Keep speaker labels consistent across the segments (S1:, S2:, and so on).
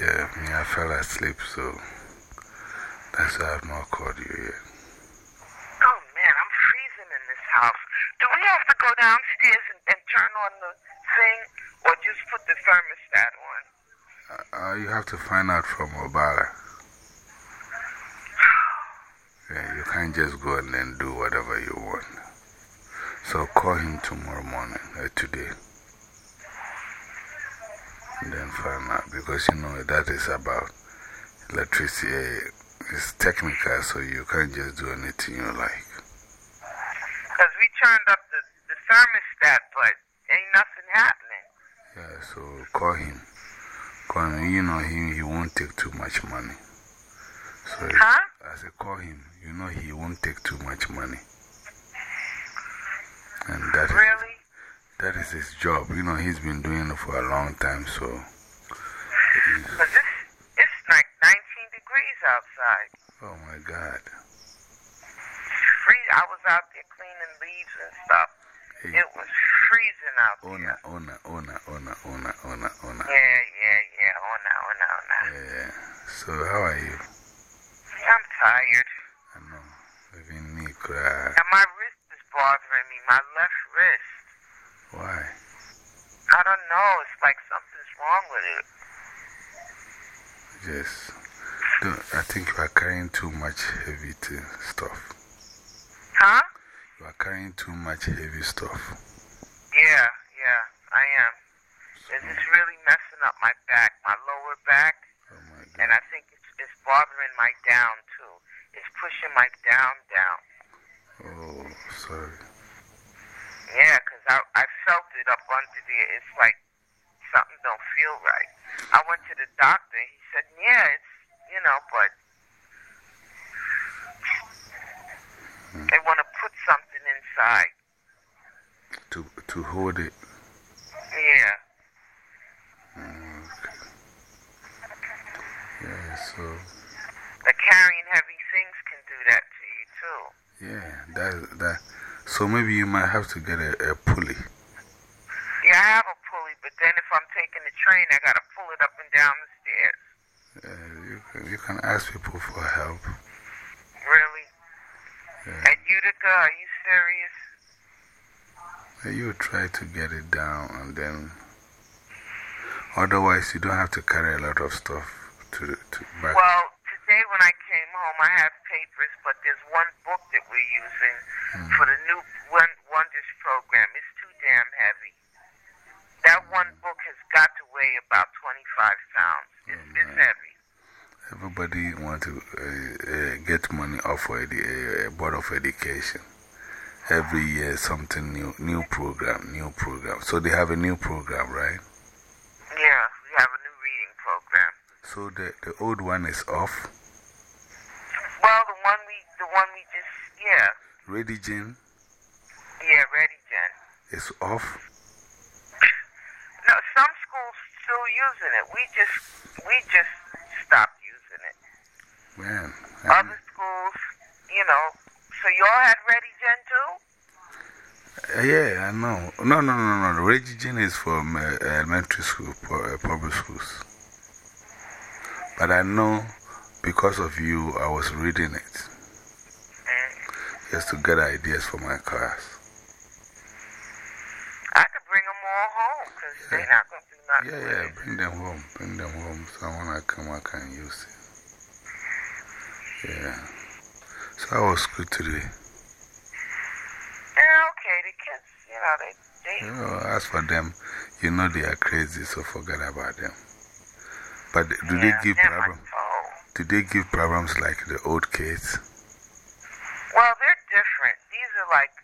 S1: Yeah, me, I fell asleep, so that's why I've not called you yet.
S2: Oh man, I'm freezing in this house. Do we have to go downstairs and, and turn on the thing or just put the thermostat on?
S1: Uh, you have to find out from Obara. Yeah, you can't just go and then do whatever you want. So call him tomorrow morning, uh, today. Find out because you know that is about electricity. Uh, it's technical, so you can't just do anything you like.
S2: Because we turned up the, the thermostat, but ain't nothing happening.
S1: Yeah, so call him. Call him. You know, he, he won't take too much money. So
S2: huh?
S1: I said, call him. You know, he won't take too much money. And that is,
S2: Really?
S1: That is his job. You know, he's been doing it for a long time, so.
S2: Because it's, it's like 19 degrees outside.
S1: Oh my God.
S2: Free. I was out there cleaning leaves and stuff.
S1: Hey,
S2: It was freezing out
S1: Ona,
S2: there.
S1: Ona, Ona, Ona, Ona, Ona, Ona.
S2: Yeah, yeah, yeah. Oh, no, oh, no, oh, no.
S1: Yeah. So, how are you?
S2: I'm tired.
S1: I know. Even me, cry.
S2: And my wrist is bothering me, my left wrist. Don't know. It's like something's wrong with it.
S1: Yes. Don't, I think you are carrying too much heavy stuff.
S2: Huh?
S1: You are carrying too much heavy stuff.
S2: Yeah, yeah, I am. It's just really messing up my back, my lower back,
S1: Oh my God.
S2: and I think it's, it's bothering my down too. It's pushing my down down.
S1: Oh, sorry.
S2: Yeah, 'cause I, I felt it It's like something don't feel right. I went to the doctor. He said, yeah, it's, you know, but they want to put something inside.
S1: To, to hold it.
S2: Yeah.
S1: Mm, okay. Yeah, so,
S2: The carrying heavy things can do that to you too.
S1: yeah, that, that. So maybe you might have to get a, a pulley.
S2: Yeah, I have a pulley, but then if I'm taking the train, I got to pull it up and down the stairs.
S1: Uh, you, can, you can ask people for help.
S2: Really?
S1: Yeah.
S2: At Utica, are you serious?
S1: You try to get it down and then. Otherwise, you don't have to carry a lot of stuff to, to back.
S2: Well, today when I came home, I have papers, but there's one book that we're using hmm. for the new Won- Wonders program. It's too damn heavy. That one book has got to weigh about 25 pounds. It's, it's heavy.
S1: Everybody want to uh, uh, get money off of the uh, Board of Education. Every year, something new, new program, new program. So they have a new program, right?
S2: Yeah, we have a new reading program.
S1: So the, the old one is off.
S2: Well, the one we, the one we just, yeah,
S1: Ready Gen
S2: yeah, Ready Gen.
S1: is off.
S2: No, some schools still using it. We just, we just stopped using it.
S1: Man.
S2: Other schools, you know, so y'all had Ready Gen too?
S1: Uh, yeah, I know. No, no, no, no. Ready Gen is from uh, elementary school, uh, public schools. But I know because of you, I was reading it
S2: Mm.
S1: just to get ideas for my class.
S2: I could bring them all home because they're not going to do nothing.
S1: Yeah, yeah, bring them home. Bring them home. So when I come, I can use it. Yeah. So I was good today.
S2: Yeah, okay. The kids, you know, they, they,
S1: You know, as for them, you know they are crazy, so forget about them. But do they
S2: yeah,
S1: give
S2: they're
S1: problems?
S2: oh.
S1: Do they give problems like the old kids?
S2: Well, they're different. These are like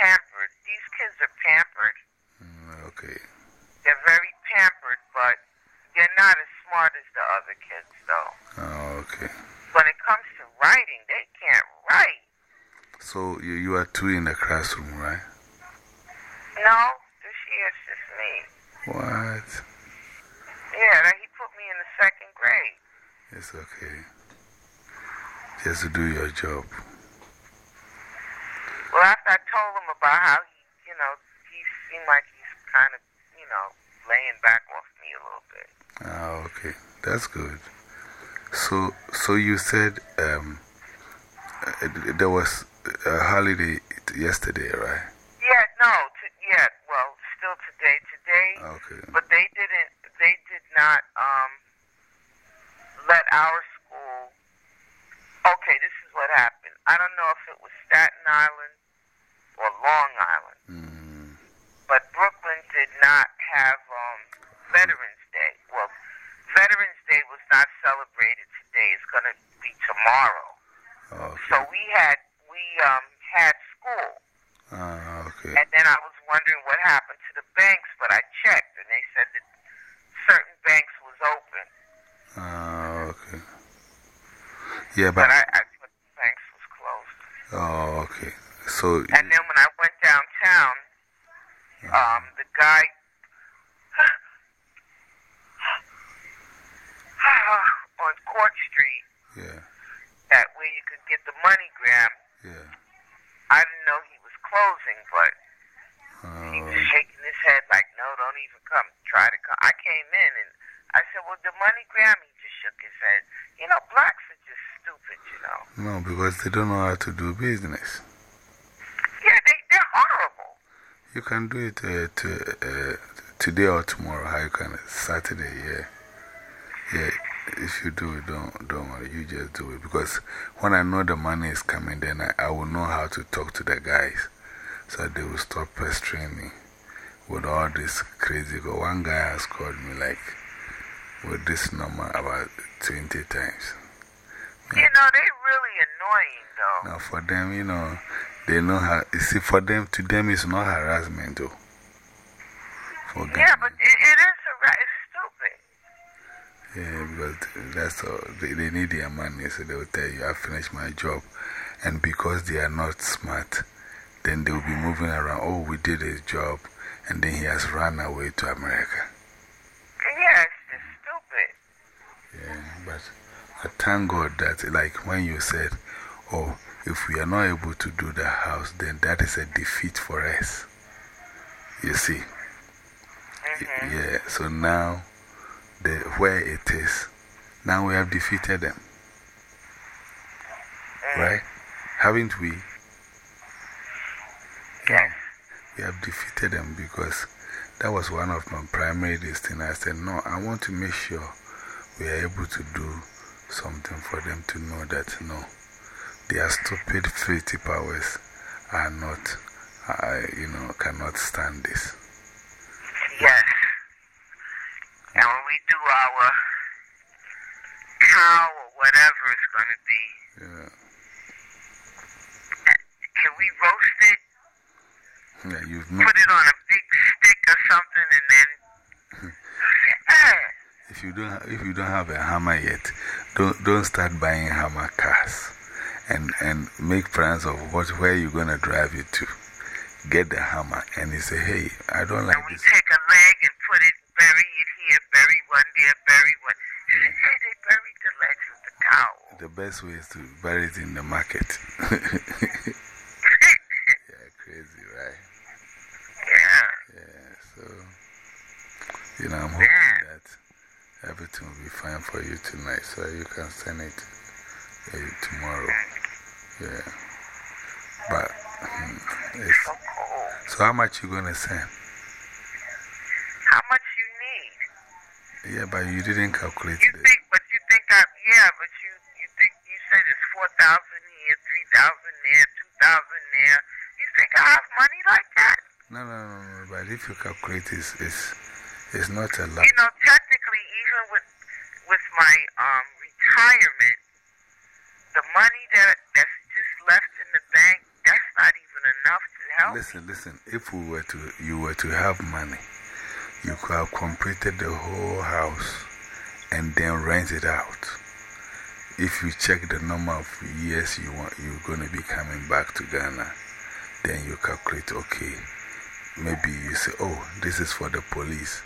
S2: pampered. These kids are pampered.
S1: Mm, okay.
S2: They're very pampered, but they're not as smart as the other kids, though.
S1: Oh, okay.
S2: When it comes to writing, they can't write.
S1: So you, you are two in the classroom, right?
S2: No, this year it's just me.
S1: What?
S2: Yeah, he put me in the second grade.
S1: It's okay. Just do your job.
S2: Well, after I told him about how he, you know, he seemed like he's kind of, you know, laying back off me a little bit.
S1: Ah, okay. That's good. So, so you said um, there was a holiday yesterday, right?
S2: Yeah, no, yeah, well, still today. Today,
S1: okay.
S2: but they didn't, they did not um, let our school. Okay, this is what happened. I don't know if it was Staten Island or Long Island,
S1: Mm,
S2: but Brooklyn did not have um, Veterans Day. Well, Veterans Day was not celebrated today. It's going to be tomorrow.
S1: okay.
S2: So we had we um, had school.
S1: Ah, okay.
S2: And then I was wondering what happened to the banks, but I checked and they said that certain banks was open,
S1: Ah, okay. Yeah, but.
S2: but I, I thought the banks was closed.
S1: oh, okay. So,
S2: And then when I went downtown, um, the guy on Court Street,
S1: yeah,
S2: that where you could get the money, MoneyGram,
S1: yeah.
S2: I didn't know he was closing, but he
S1: Oh,
S2: was shaking his head like, no, don't even come. Try to come. I came in and I said, well, the money, MoneyGram, he just shook his head. You know, blacks are just stupid, you know.
S1: no, because they don't know how to do business.
S2: Yeah, they, they're horrible.
S1: You can do it uh, to, uh, today or tomorrow. How you can, Saturday, yeah. Yeah, if you do it, don't, don't worry. You just do it. Because when I know the money is coming, then I, I will know how to talk to the guys. So they will stop pestering me with all this crazy. But one guy has called me like with this number about 20 times.
S2: You know, they're really annoying, though.
S1: Now, for them, you know, they know how. You see, for them, to them, it's not harassment, though. For them.
S2: Yeah, but it, it is stupid.
S1: Yeah, because that's all. They, they need their money, so they will tell you, I finished my job. And because they are not smart, then they will be moving around. Oh, we did his job, and then he has run away to America.
S2: Yeah, it's just stupid.
S1: Yeah, but I thank God that, like when you said, oh, if we are not able to do the house, then that is a defeat for us. You see?
S2: hmm
S1: Yeah, so now, the, where it is, now we have defeated them. Right? Haven't we?
S2: Yeah.
S1: We have defeated them because that was one of my primary things. I said, no, I want to make sure we are able to do something for them to know that, no, their stupid filthy powers are not, uh, you know, cannot stand this.
S2: Yes. And when we do our cow or whatever it's going to be,
S1: Yeah.
S2: can we roast it?
S1: Yeah, you've not,
S2: Put it on a big stick or something and then. Ah,
S1: if, you don't, if you don't have a hammer yet, don't, don't start buying hammer cars and, and make plans of what, where you're going to drive it to. Get the hammer and he say, hey, I don't like
S2: and we
S1: this.
S2: take a leg and put it, bury it here, bury one there, bury one. Hey, they buried the legs of the cow.
S1: The best way is to bury it in the market. yeah, crazy, right?
S2: Yeah.
S1: Yeah, so, you know, I'm hoping that everything will be fine for you tonight so you can send it uh, tomorrow. Yeah. But, hmm, it's,
S2: So
S1: how much you going to send?
S2: How much you need?
S1: Yeah, but you didn't calculate
S2: You think, but you think I, yeah, but you, you think, you said it's 4,000 here, 3,000 there, 2,000 there. You think I have money like that?
S1: No, no, no, no, but if you calculate it, it's, it's, it's not a lot.
S2: You know, technically, even with, with my um, retirement, the money that, that's just left in the bank, that's not even enough to help.
S1: Listen, listen. If we were to, you were to have money, you could have completed the whole house and then rent it out. If you check the number of years you want, you're going to be coming back to Ghana, then you calculate, okay, maybe you say, oh, this is for the police,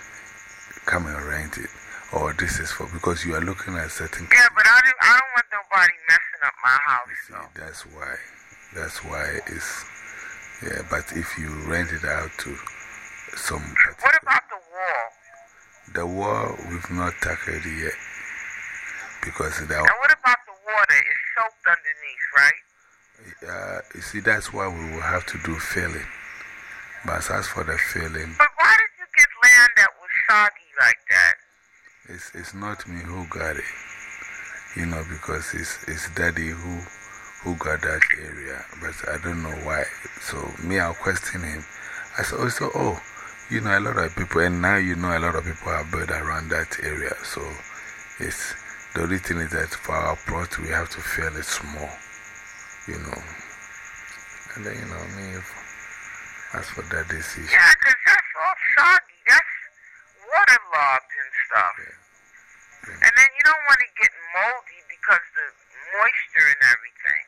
S1: come and rent it. Or this is for, because you are looking at certain.
S2: Yeah, but I don't, I don't want nobody messing up my house,
S1: See, that's why. That's why it's. Yeah, but if you rent it out to some.
S2: What about the wall?
S1: The wall, we've not tackled yet. because that,
S2: And what about the water? It's soaked underneath, right?
S1: uh, you see, that's why we will have to do filling. But as for the filling,
S2: But why did you get land that was soggy like that?
S1: it's, it's not me who got it. You know, because it's, it's daddy who, who got that area. But I don't know why. So, me, I'll question him. I said, oh, so, oh, you know, a lot of people, and now you know a lot of people are built around that area. So, it's the only thing is that for our plot, we have to fill it small. You know. And then, you know, I mean, if, as for that decision.
S2: Yeah, 'cause that's all soggy. That's waterlogged and stuff then you don't want it getting moldy because the moisture and everything.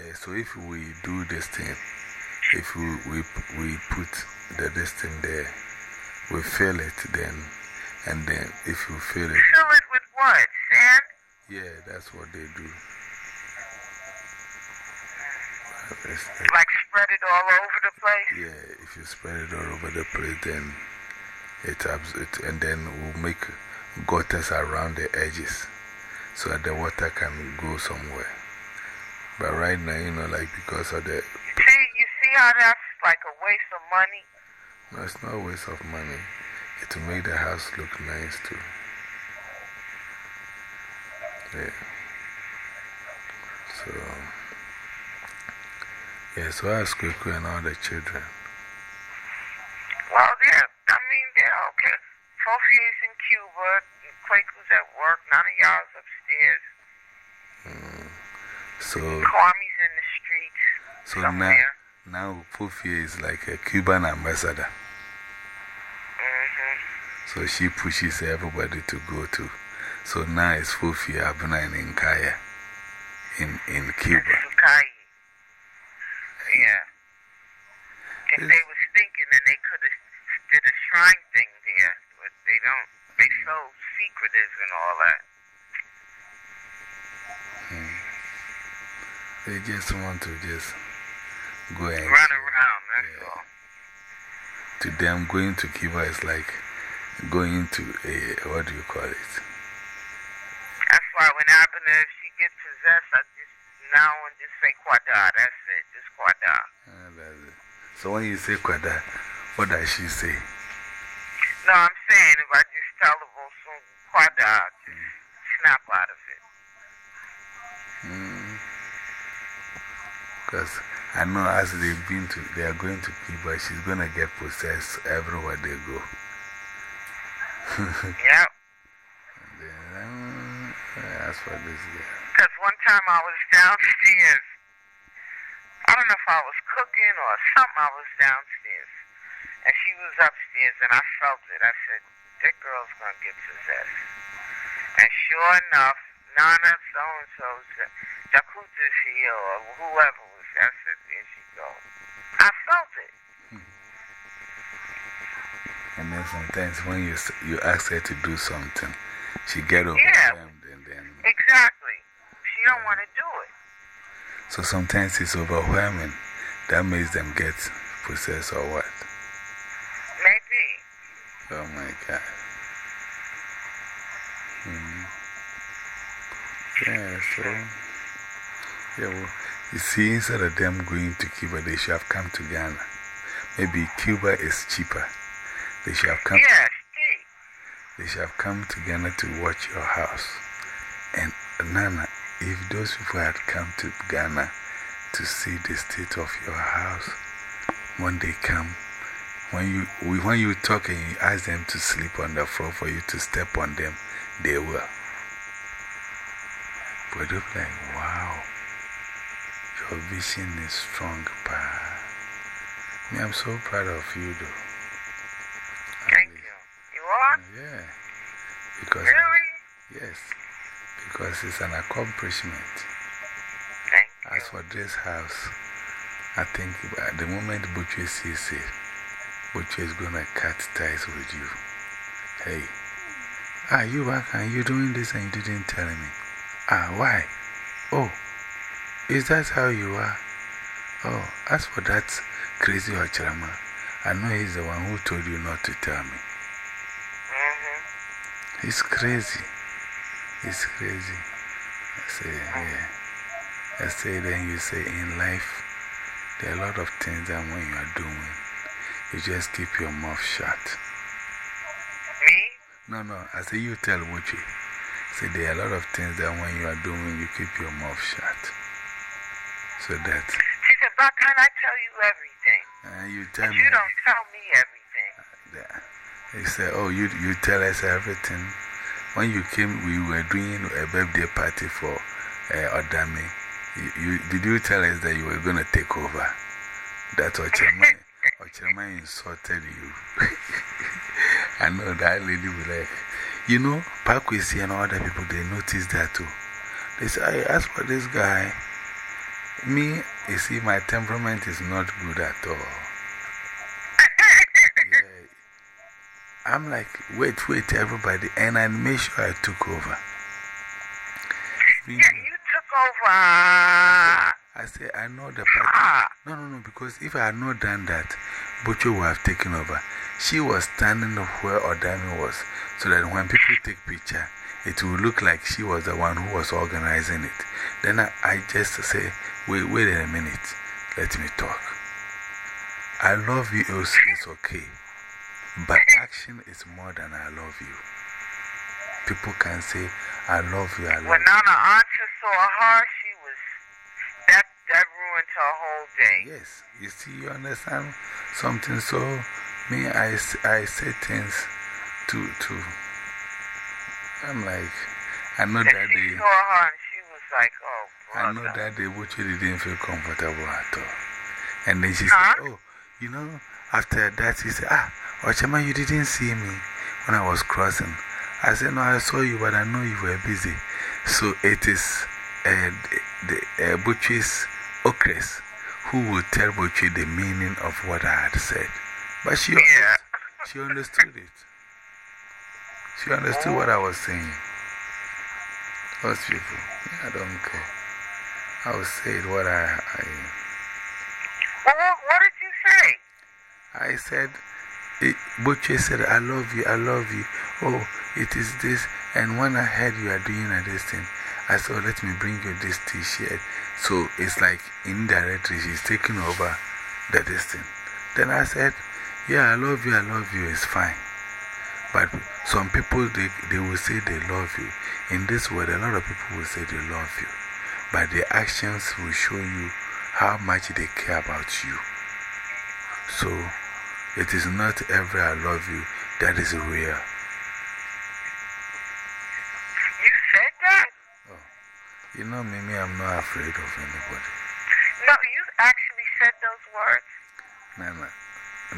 S1: Yeah, so if we do this thing, if we, we, we put the this thing there, we fill it then, and then if you fill it,
S2: Fill it with what? Sand?
S1: yeah, that's what they do. It's-
S2: Like spread it all over the place?
S1: yeah, if you spread it all over the place, then it, it and then we'll make gutters around the edges so that the water can go somewhere. But right now, you know, like because of the
S2: See, you see how that's like a waste of money?
S1: No, it's not a waste of money. It will make the house look nice too. Yeah. So, yeah, so I asked Kweku and all the children.
S2: Well, they're, I mean, they're okay. Sophie's in Cuba. Quaku's at work. None of y'all's upstairs.
S1: So,
S2: Kwami's in the streets.
S1: so now,
S2: somewhere.
S1: Fufia is like a Cuban ambassador.
S2: Mm-hmm.
S1: So she pushes everybody to go to. So now it's Fufi Abna, and Nkaya in, in Cuba.
S2: Yeah. If they was thinking, then they could have did a shrine thing there. But they don't. They're so secretive and all that.
S1: They just want to just go and.
S2: Run around, that's all.
S1: To them, going to Cuba is like going to a, what do you call it?
S2: That's why when Abner, if she gets possessed, I just now and just say Quada. That's it. Just Quada.
S1: Ah, that's it. So when you say Kwada, what does she say?
S2: No, I'm saying if I just tell the Vosun Quada, just snap out of it.
S1: Because I know as they've been to, they are going to Cuba, she's going to get possessed everywhere they go.
S2: Yep.
S1: Then, um, as for this girl.
S2: Because one time I was downstairs. I don't know if I was cooking or something. I was downstairs. And she was upstairs, and I felt it. I said, that girl's going to get possessed. And sure enough, Nana so and so's Jakuta's here, or whoever. I said, there she goes. I felt it.
S1: And then sometimes when you, you ask her to do something, she get overwhelmed and then.
S2: Exactly. She don't want to do it.
S1: So sometimes it's overwhelming. That makes them get possessed or what?
S2: Maybe.
S1: Oh my God. Hmm. Yeah, so. Yeah, well, you see, instead of them going to Cuba, they should have come to Ghana. Maybe Cuba is cheaper. They should have come,
S2: she.
S1: they should have come to Ghana to watch your house. And Nana, if those people had come to Ghana to see the state of your house, when they come, when you, when you talk and you ask them to sleep on the floor for you to step on them, they will. But they'll like, your vision is strong, pa. Me, I'm so proud of you, though.
S2: Thank you. You are?
S1: Yeah. Because,
S2: Really?
S1: yes, because it's an accomplishment.
S2: Thank you.
S1: As for this house, I think at the moment Butcher sees it, Butcher is going to cut ties with you. Hey, ah, you back and you doing this and you didn't tell me. Ah, why? Oh, is that how you are? Oh, as for that crazy Ochirama, I know he's the one who told you not to tell me.
S2: Mm-hmm.
S1: He's crazy. He's crazy. I say, yeah. I say, then you say, in life, there are a lot of things that when you are doing, you just keep your mouth shut.
S2: Me?
S1: No, no, I say, you tell Wuchi. Say, there are a lot of things that when you are doing, you keep your mouth shut. So that.
S2: She said, but can I tell you everything?
S1: Uh, you tell me.
S2: you don't tell me everything.
S1: that. He said, Oh, you, you tell us everything. When you came, we were doing a birthday party for uh, Odami. You, you, did you tell us that you were going to take over? That's what Chairman, Chairman insulted you. I know that lady will like, you know, Parkway and other people, they noticed that too. They say, I asked for this guy. Me, you see, my temperament is not good at all. Yeah. I'm like, wait, wait, everybody. And I made sure I took over.
S2: Yeah, you took over.
S1: I said, I know the party.
S2: Ah.
S1: No, no, no, because if I had not done that, Butcher would have taken over. She was standing up where Odami was, so that when people take picture, it will look like she was the one who was organizing it. Then I, I just say, wait, wait a minute, let me talk. I love you, oh, also, it's okay. But action is more than I love you. People can say, I love you, I love you.
S2: When
S1: you.
S2: Nana Auntie saw her, she was. That, that ruined her whole day.
S1: Yes, you see, you understand something. So, me, I, I say things to, to, I'm like, I know
S2: And
S1: that
S2: she
S1: day,
S2: saw her and she was like, oh,
S1: I know that the Buchi didn't feel comfortable at all. And then she said, Oh, you know, after that, she said, Ah, Ochama, you didn't see me when I was crossing. I said, No, I saw you, but I know you were busy. So it is uh, the uh, Buchi's Okres who will tell Buchi the meaning of what I had said. But she,
S2: Yeah.
S1: she understood it. She understood what I was saying. Those people, I don't care. I will say it what I, I,
S2: Well, what, what did you say?
S1: I said, eh, it, Butcher said, I love you, I love you. Oh, it is this. And when I heard you are doing a this thing, I said, oh, let me bring you this t shirt. So it's like indirectly she's taking over the this thing. Then I said, Yeah, I love you, I love you, it's fine. But some people, they, they will say they love you. In this world, a lot of people will say they love you. But their actions will show you how much they care about you. So, it is not every I love you that is real.
S2: You said that?
S1: Oh, you know, Mimi, I'm not afraid of anybody.
S2: No, you actually said those words.
S1: No, no.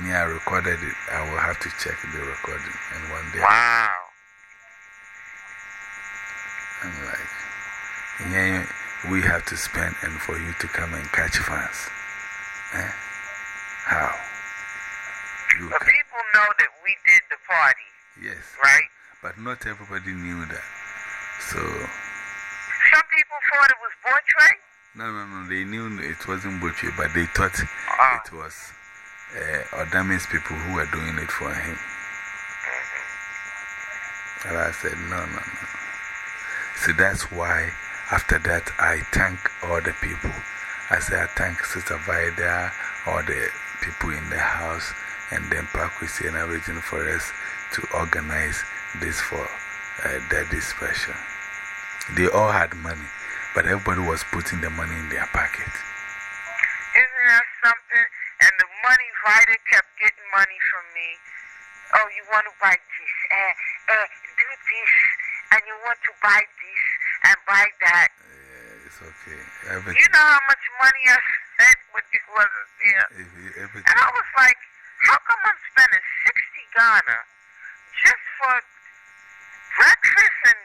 S1: Me, I recorded it. I will have to check the recording. And one day,
S2: Wow.
S1: I'm like, yeah, we have to spend and for you to come and catch fans. Eh? How? You
S2: But people know that we did the party,
S1: yes,
S2: right?
S1: but not everybody knew that. So,
S2: Some people thought it was Boytray.
S1: no, no, no, they knew it wasn't Butchie, but they thought
S2: Ah.
S1: it was uh, Odami's people who were doing it for him. And I said, no, no, no. So that's why after that I thank all the people. I say I thank Sister Vida, all the people in the house, and then Pakwisi and everything for us to organize this for uh, Daddy Special. They all had money, but everybody was putting the money in their pocket.
S2: Isn't that something? And the money Vida kept getting money from me. Oh, you want to buy this, uh, uh, do this, and you want to buy this and buy that.
S1: Yeah, it's okay. Everything.
S2: You know how much money I spent when you wasn't there?
S1: everything.
S2: And I was like, how come I'm spending 60 Ghana just for breakfast and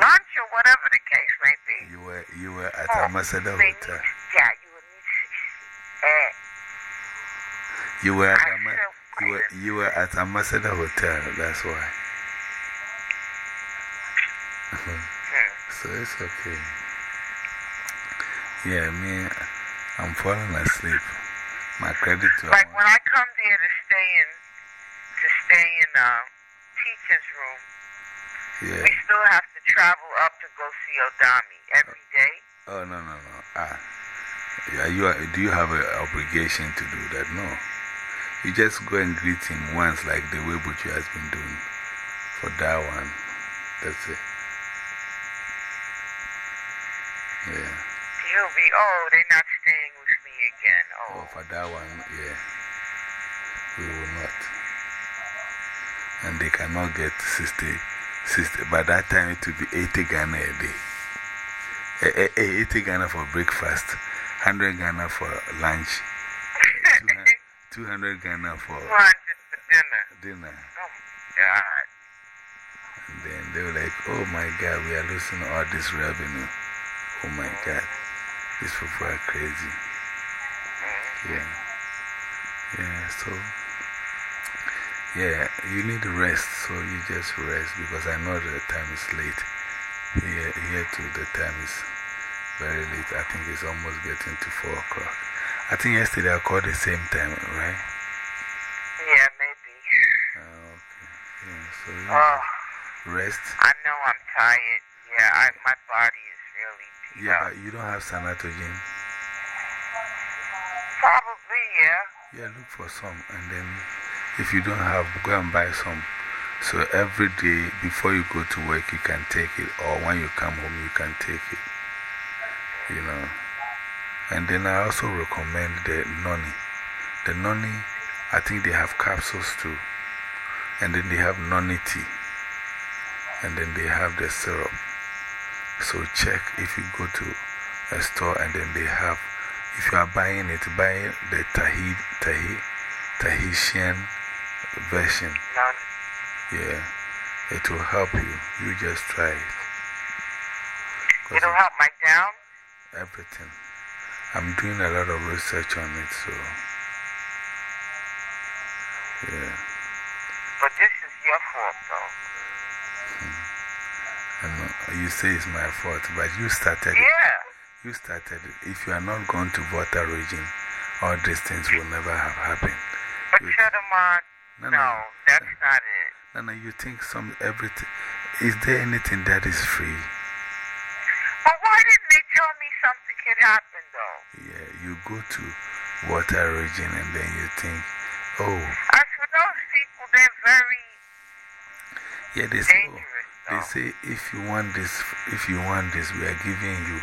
S2: lunch or whatever the case may be?
S1: You were, you were at
S2: Oh,
S1: Ambassador Hotel.
S2: Yeah, you need 60. Uh,
S1: You were at,
S2: I
S1: Ama- you were, you were at Ambassador Hotel, that's why. so it's okay. Yeah, me, I'm falling asleep. My credit to
S2: like when I come there to stay in, to stay in uh, teacher's room,
S1: Yeah,
S2: we still have to travel up to go see Odami every day?
S1: Oh, no, no, no. Ah. Yeah, you are, do you have an obligation to do that? No. You just go and greet him once, like the way Butcher has been doing for that one. That's it. Yeah.
S2: He'll be, oh, they're not staying with me again. Oh.
S1: Oh, for that one, yeah. We will not. And they cannot get 60, 60. By that time, it will be 80 Ghana a day. Eh, eh, eh, 80 Ghana for breakfast, 100 Ghana for lunch, 200 Ghana for
S2: for dinner.
S1: dinner.
S2: Oh, God.
S1: And then they were like, oh my God, we are losing all this revenue. Oh my God, these people are crazy. Yeah. Yeah, so, yeah, you need rest, so you just rest because I know the time is late. Here, here too, the time is very late. I think it's almost getting to 4 o'clock. I think yesterday I called the same time, right?
S2: Yeah, maybe.
S1: Uh, okay. Yeah, so yeah.
S2: Oh,
S1: rest.
S2: I know I'm tired. Yeah, I, my body is really beat
S1: Yeah, but you don't have sanatogen.
S2: Probably, yeah.
S1: Yeah, look for some. And then if you don't have, go and buy some. So every day before you go to work, you can take it. Or when you come home, you can take it. You know. And then I also recommend the noni. The noni, I think they have capsules too. And then they have noni tea. And then they have the syrup. So check if you go to a store and then they have, if you are buying it, buy the Tahi, Tahi, Tahitian version. Yeah, it will help you. You just try it.
S2: It'll help my down.
S1: everything. I'm doing a lot of research on it, so. Yeah.
S2: But this is your fault, though.
S1: You say it's my fault, but you started it.
S2: Yeah.
S1: You started. If you are not going to Volta region, all these things will never have happened.
S2: But
S1: You- No,
S2: no,
S1: no.
S2: that's not it.
S1: No, no, you think some everything. Is there anything that is free?
S2: But why didn't they tell me something could happen, though?
S1: Yeah, you go to Volta region and then you think, oh,
S2: As for those people, they're very
S1: yeah, they say, oh, they say if you want this, if you want this, we are giving you.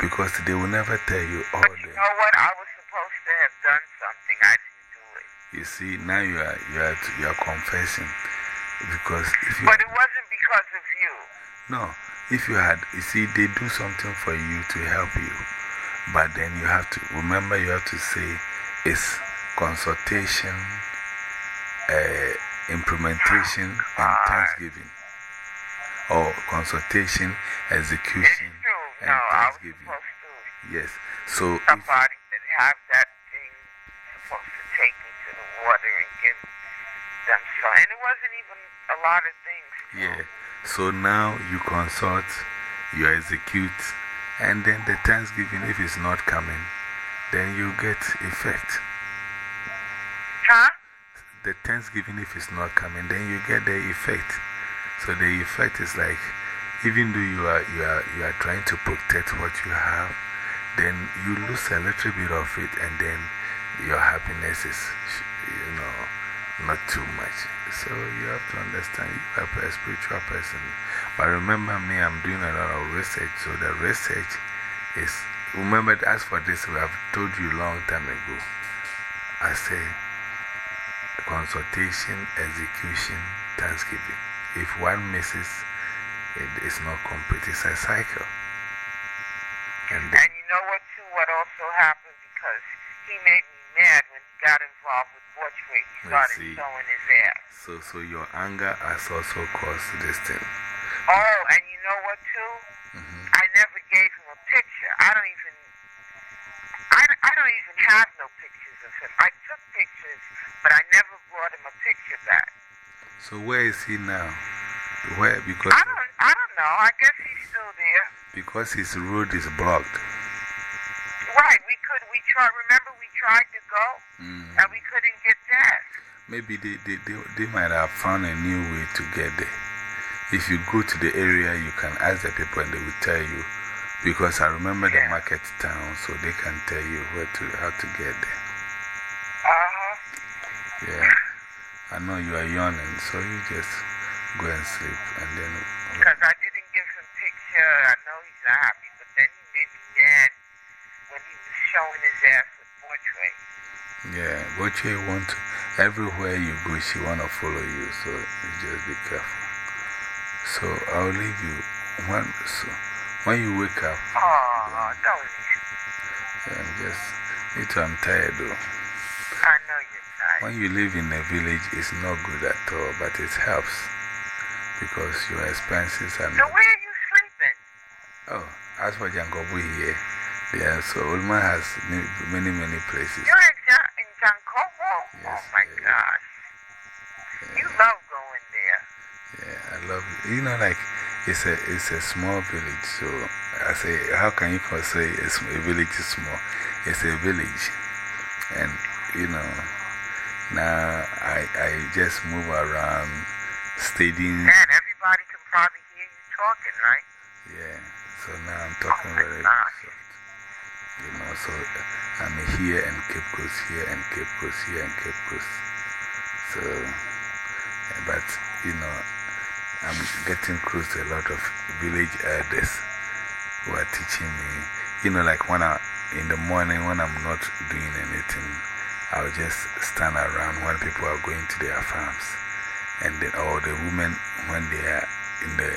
S1: Because they will never tell you all
S2: But you
S1: the.
S2: know what? I was supposed to have done something. I didn't do it.
S1: You see, now you are, you are, you are confessing. Because if you.
S2: But it wasn't because of you.
S1: No, if you had, you see, they do something for you to help you. But then you have to, remember, you have to say it's consultation, uh, implementation, and thanksgiving. Or consultation, execution, and
S2: No,
S1: thanksgiving. Yes. So, if,
S2: Somebody that have that thing supposed to take me to the water and give them some. And it wasn't even a lot of things.
S1: yeah. So now you consult, you execute, and then the thanksgiving, if it's not coming, then you get effect.
S2: Huh?
S1: the Thanksgiving, if it's not coming, then you get the effect. So the effect is like, even though you are, you are, you are trying to protect what you have, then you lose a little bit of it, and then your happiness is, you know, not too much. So you have to understand you are a spiritual person. But remember me, I'm doing a lot of research. So the research is, remember, as for this, we have told you long time ago. I say, consultation, execution, thanksgiving. If one misses, it is not complete. It's a cycle. And
S2: And you know what, too? What also happened because he made me mad when he got involved with Butch where he started showing his ass.
S1: so, so your anger has also caused this thing.
S2: Oh, and you know what, too?
S1: -hmm.
S2: I never gave him a picture. I don't even. I, I don't even have no pictures of him. I took pictures, but I never brought him a picture back.
S1: So where is he now? Where? Because,
S2: I don't. I don't know. I guess he's still there.
S1: because his road is blocked.
S2: Right. We could. We tried. Remember, we tried to go,
S1: Mm.
S2: and we couldn't get past.
S1: Maybe they, they, they, they might have found a new way to get there. if you go to the area, you can ask the people and they will tell you. Because I remember the market town, so they can tell you where to, how to get there.
S2: Uh huh.
S1: Yeah. I know you are yawning, so you just go and sleep and then.
S2: Because I didn't give him picture. I know he's not happy, but then he made me mad when he was showing his ass with Portrait.
S1: Yeah, Boche want to, everywhere you go, she want to follow you, so just be careful. So I'll leave you. When, so, when you wake up,
S2: Oh, don't leave.
S1: I'm just, me too, I'm tired though.
S2: I know you're tired.
S1: When you live in a village, it's not good at all, but it helps because your expenses are
S2: So where are you sleeping?
S1: Oh, as for Jankobu here, yeah, so Ulma has many, many places.
S2: You're in, Jan in Jankobo?
S1: Yes,
S2: oh my
S1: yeah.
S2: gosh. You love going there.
S1: Yeah, I love it. You know, like, it's a, it's a small village, so I say, how can you say a, a village is small? It's a village. And, you know, now I, I just move around, studying.
S2: Man, everybody can probably hear you talking, right?
S1: Yeah, so now I'm talking
S2: Oh
S1: very
S2: gosh.
S1: soft. You know, so uh, I'm here and Cape Coast here and Cape Coast here and Cape Coast. So, but, you know, I'm getting close to a lot of village elders who are teaching me. You know, like when I, in the morning when I'm not doing anything, I'll just stand around when people are going to their farms. And then, or the women, when they are in the,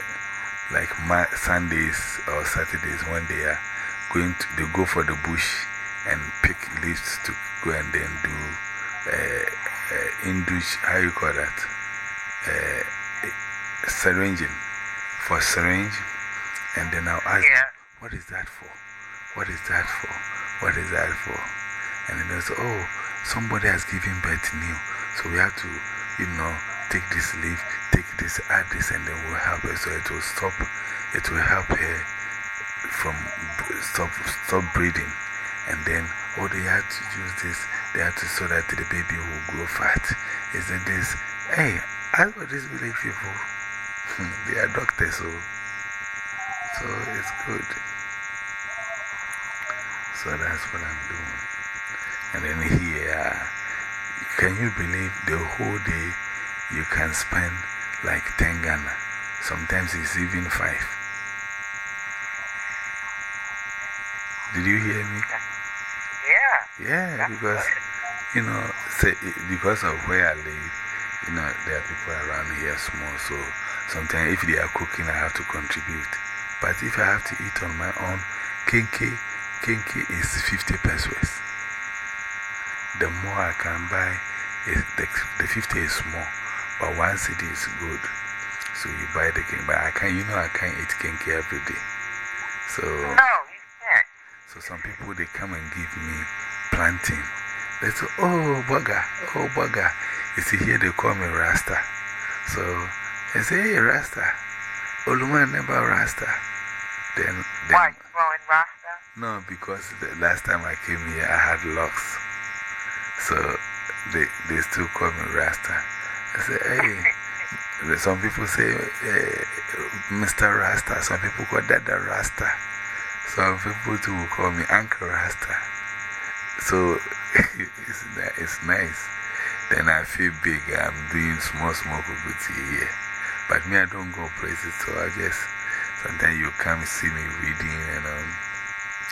S1: like Sundays or Saturdays, when they are going to, they go for the bush and pick leaves to go and then do uh, uh, Indush, how you call that? Uh, syringing, for syringe. And then I'll ask,
S2: Yeah.
S1: what is that for? What is that for? What is that for? And then they'll say, oh, somebody has given birth new. So we have to, you know, take this leaf, take this, add this, and then we'll help her. So it will stop, it will help her from stop, stop breathing. And then, oh, they have to use this, they have to so that the baby will grow fat. Isn't this? Hey, ask for these village people. they are doctors, so, so it's good. So that's what I'm doing. And then here, uh, can you believe the whole day you can spend like 10 Ghana? Sometimes it's even 5. Did you hear me?
S2: Yeah.
S1: Yeah, because, you know, say, because of where I live, you know, there are people around here small, so sometimes if they are cooking, I have to contribute. But if I have to eat on my own, kenkey, kenkey is 50 pesos. The more I can buy, is the, the 50 is small, but one cedi is good. So you buy the kenkey, but I can't, you know, I can't eat kenkey every day. So.
S2: No, you can't.
S1: So some people, they come and give me plantain. They say, oh, bugger, oh, bugger. You see, here they call me Rasta. So they say, hey, Rasta. Oluma never Rasta. Then, then
S2: Why, growing Rasta?
S1: no, because the last time I came here, I had locks. So they, they still call me Rasta. I say, hey. Some people say, Mr. Rasta. Some people call Dada Rasta. Some people too call me Uncle Rasta. So it's, it's nice. Then I feel big. I'm doing small, small kukuti here. But me, I don't go places. So I just, sometimes you come see me reading and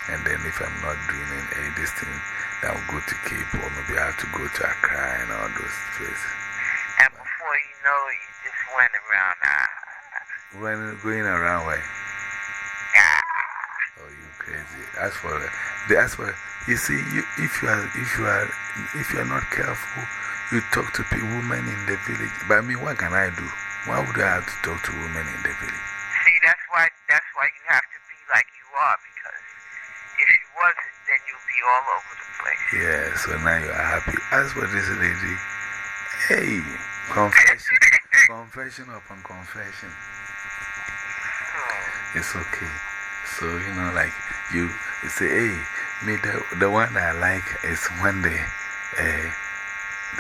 S1: and then if I'm not doing any this thing, I'll go to Cape or maybe I have to go to Accra and all those places.
S2: And before you know it, you just went around.
S1: When going around, why?
S2: ah.
S1: Oh, you crazy. As for, the, as for, you see, you, if, you are, if, you are, if you are not careful, you talk to women in the village. But I mean, what can I do? Why would I have to talk to women in the village?
S2: See, that's why, that's why you have to be like you are, because if you wasn't, then you'll be all over the place.
S1: Yeah, so now you are happy. As for this lady, hey, confession, confession upon confession.
S2: Hmm.
S1: It's okay. So, you know, like you, you say, hey, me, the, the one I like is when the, uh,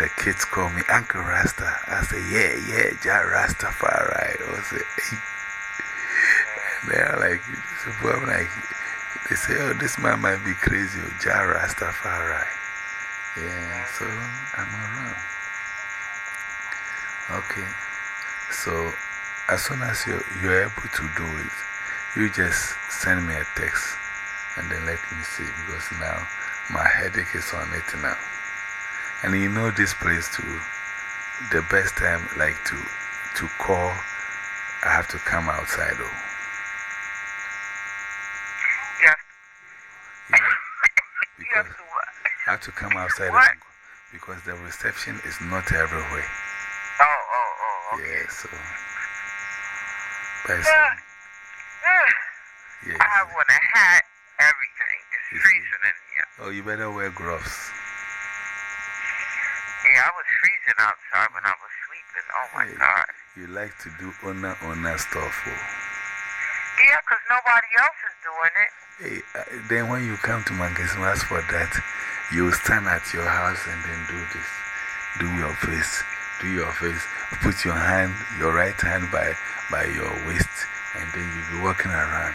S1: the kids call me Uncle Rasta. I say, yeah, yeah, Jah Rastafari. I say, hey. They're like, so I'm like, they say, oh, this man might be crazy, or oh, Jah Rastafari. Yeah, so I'm around. Okay, so as soon as you're, you're able to do it, you just send me a text and then let me see because now my headache is on it now. And you know this place too, the best time like to, to call, I have to come outside though.
S2: Yeah.
S1: yeah. Because Have to come outside because the reception is not everywhere.
S2: Oh, oh, oh. Okay.
S1: Yeah, so. But
S2: yeah. yeah. I have on a hat, everything. It's, it's freezing in here.
S1: Oh, you better wear gloves.
S2: Yeah, I was freezing outside when I was sleeping. Oh my hey, God.
S1: You like to do owner owner stuff. Oh.
S2: Yeah, because nobody else is doing it.
S1: Hey, uh, then when you come to Mangasmas for that, you stand at your house and then do this. Do your face. Do your face. Put your hand, your right hand by by your waist, and then you'll be walking around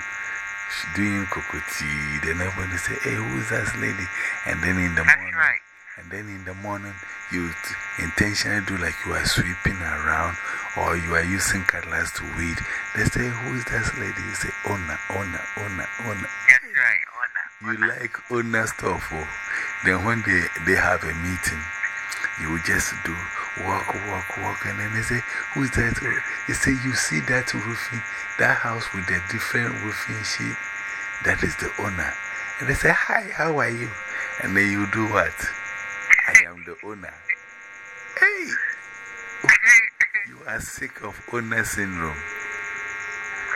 S1: doing kokoti. Then everybody say, Hey, who's that lady? And then in the morning,
S2: right.
S1: and then in the morning, you intentionally do like you are sweeping around or you are using cutlass to weed. They say, Who's that lady? You say, Ona, Ona, Ona, Ona.
S2: That's Ona.
S1: You like Ona stuff. Oh. Then when they, they have a meeting, you just do walk, walk, walk. And then they say, Who is that? Oh, they say, You see that roofing, that house with the different roofing sheet? That is the owner. And they say, Hi, how are you? And then you do what? I am the owner. Hey! You are sick of owner syndrome.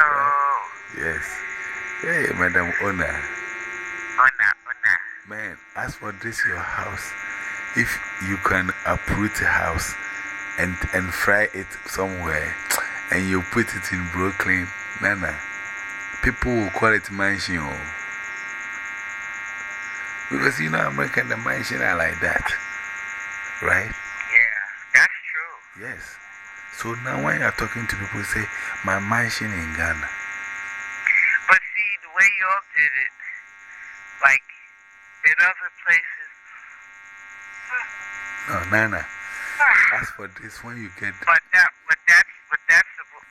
S2: Oh.
S1: Yes. Hey, Madam Owner. Man, as for this, your house if you can uproot a house and, and fry it somewhere and you put it in Brooklyn, Nana, people will call it mansion. Oh. Because you know, American, the mansion are like that. Right?
S2: Yeah, that's true.
S1: Yes. So now when you're talking to people, say, my mansion in Ghana.
S2: But see, the way you all did it, like in other places,
S1: no, Nana. That's for this, when you get.
S2: But, that, but that's, but that's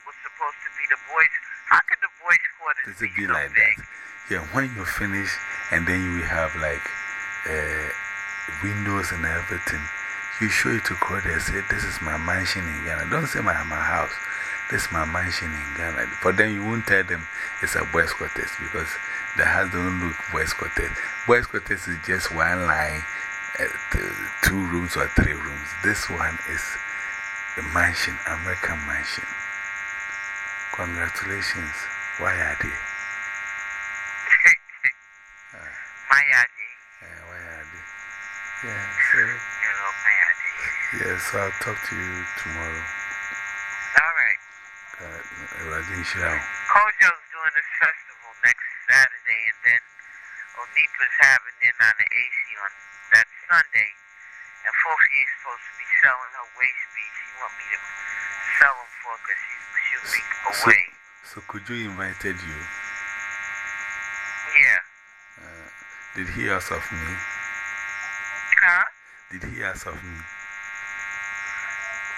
S2: was supposed to be the boys. How could the boys' quarters Does it be, so
S1: like
S2: big?
S1: that? Yeah, when you finish, and then you have like uh, windows and everything, you show it to Corday say, This is my mansion in Ghana. Don't say my, my house. This is my mansion in Ghana. For then you won't tell them it's a boys' quarters because the house don't look boys' quarters. Boys' quarters is just one line uh, two rooms or three rooms. This one is a mansion, American mansion. Congratulations. Why are they?
S2: Why are they?
S1: Why are they? Yeah, so. Yeah, so I'll talk to you tomorrow.
S2: Alright. Kojo's uh, on that Sunday, and Fofi is supposed to be selling her waist beads. She want me to sell them for her because she'll be away.
S1: So, so, could you invited you?
S2: Yeah.
S1: Uh, did he ask of me?
S2: Huh?
S1: Did he ask of me?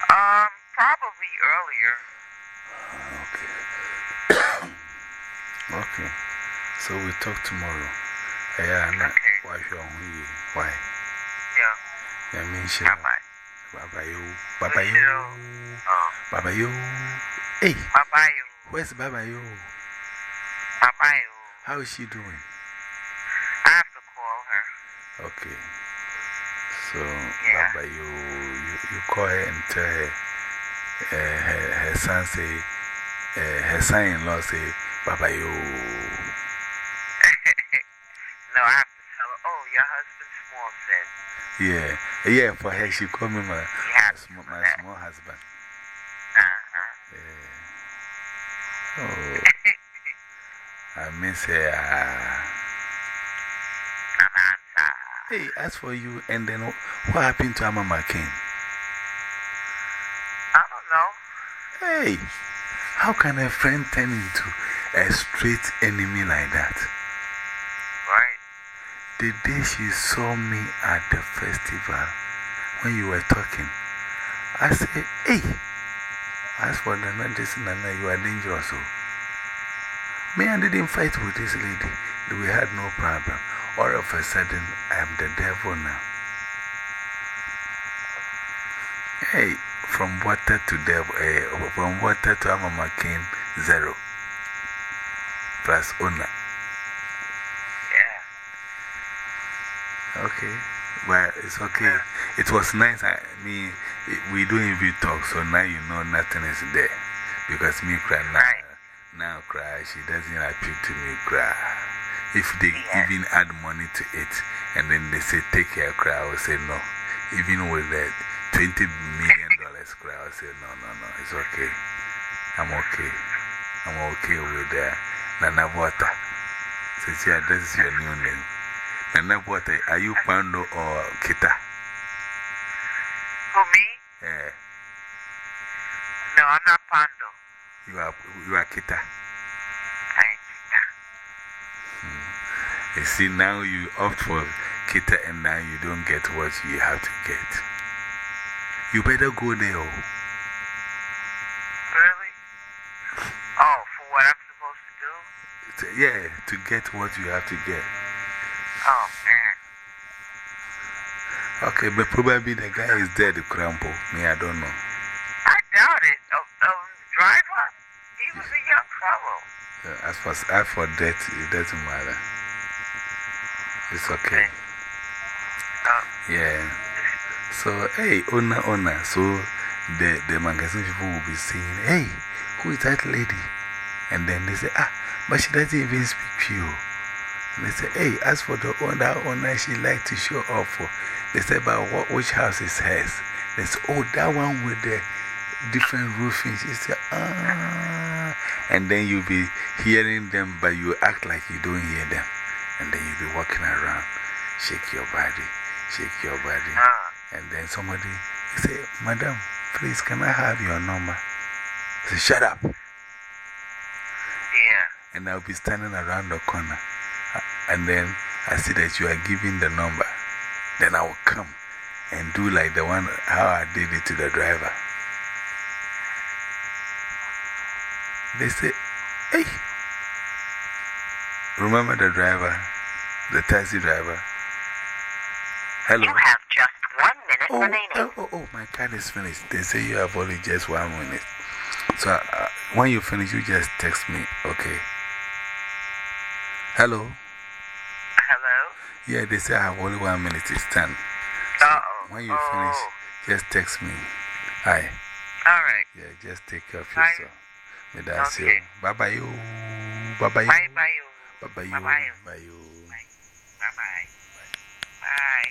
S2: Um, probably earlier.
S1: Okay. okay. So we talk tomorrow. Yeah, okay. Why you Why?
S2: Yeah.
S1: Yeah, me sure. Baba yo. Baba yo.
S2: Oh.
S1: Baba yo. Hey.
S2: Baba yo.
S1: Where's Baba yo?
S2: Baba yo.
S1: How is she doing?
S2: I have to call her.
S1: Okay. So, Baba yo, you, you call her and tell her, uh, her, her son say, uh, her son in law say, Baba yo. Yeah, yeah, for her, she called me my, my, small, my small husband. Yeah. Oh, I miss her.
S2: Uh. Uh-huh.
S1: Hey, as for you, and then what happened to Amama King? I don't know. Hey, how can a friend turn into a straight enemy like that? The day she saw me at the festival, when you were talking, I said, Hey, as for the this Nana, you are dangerous. Oh. Me, I didn't fight with this lady. We had no problem. All of a sudden, I am the devil now. Hey, from water to devil, eh, from water to Amama King, zero. Plus owner. Okay. But it's okay. It was nice. I mean, we don't even talk, so now you know nothing is there. Because me cry now, now cry, she doesn't appeal to me cry. If they even add money to it, and then they say take care cry, I will say no. Even with that $20 million cry, I will say no, no, no, it's okay. I'm okay. I'm okay with that. Nana Water. Says, yeah, this is your new name. Nana what eh, are you Pando or Kita?
S2: Who, me?
S1: Yeah.
S2: No, I'm not Pando.
S1: You are, you are Kita.
S2: I ain't Kita. Hmm.
S1: You see, now you opt for Kita and now you don't get what you have to get. You better go there. Oh.
S2: Really? Oh, for what I'm supposed to do?
S1: Yeah, to get what you have to get.
S2: Oh, man.
S1: Okay, but probably the guy is dead, Crampo. Me, I don't know.
S2: I doubt it. Oh, oh, driver? He was a young fellow.
S1: Uh, As for, as for death, it doesn't matter. It's okay.
S2: Oh,
S1: Yeah. So, hey, owner, owner. So, the, the magazine people will be saying, hey, who is that lady? And then they say, ah, but she doesn't even speak to you. And they say, hey, as for the owner, owner, she like to show off for. They say, but what, which house is hers? They say, oh, that one with the different roofing. She say, ah. And then you'll be hearing them, but you act like you don't hear them. And then you'll be walking around, shake your body, shake your body. And then somebody say, Madam, please, can I have your number? Say, shut up.
S2: yeah.
S1: And I'll be standing around the corner. And then I see that you are giving the number. Then I will come and do like the one how I did it to the driver. They say, hey. Remember the driver, the taxi driver? Hello.
S2: You have just one minute
S1: Oh,
S2: remaining.
S1: oh, oh, oh, my card is finished. They say you have only just one minute. So uh, when you finish, you just text me, okay? Hello? Yeah, they say I have only one minute. It's 10.
S2: Uh oh.
S1: When you
S2: oh.
S1: finish, just text me. Hi.
S2: All right.
S1: Yeah, just take care of yourself. May that say,
S2: Okay.
S1: bye bye you. Bye bye you.
S2: Bye bye. you.
S1: Bye bye you.
S2: Bye-bye.
S1: Bye you.
S2: Bye bye. Bye.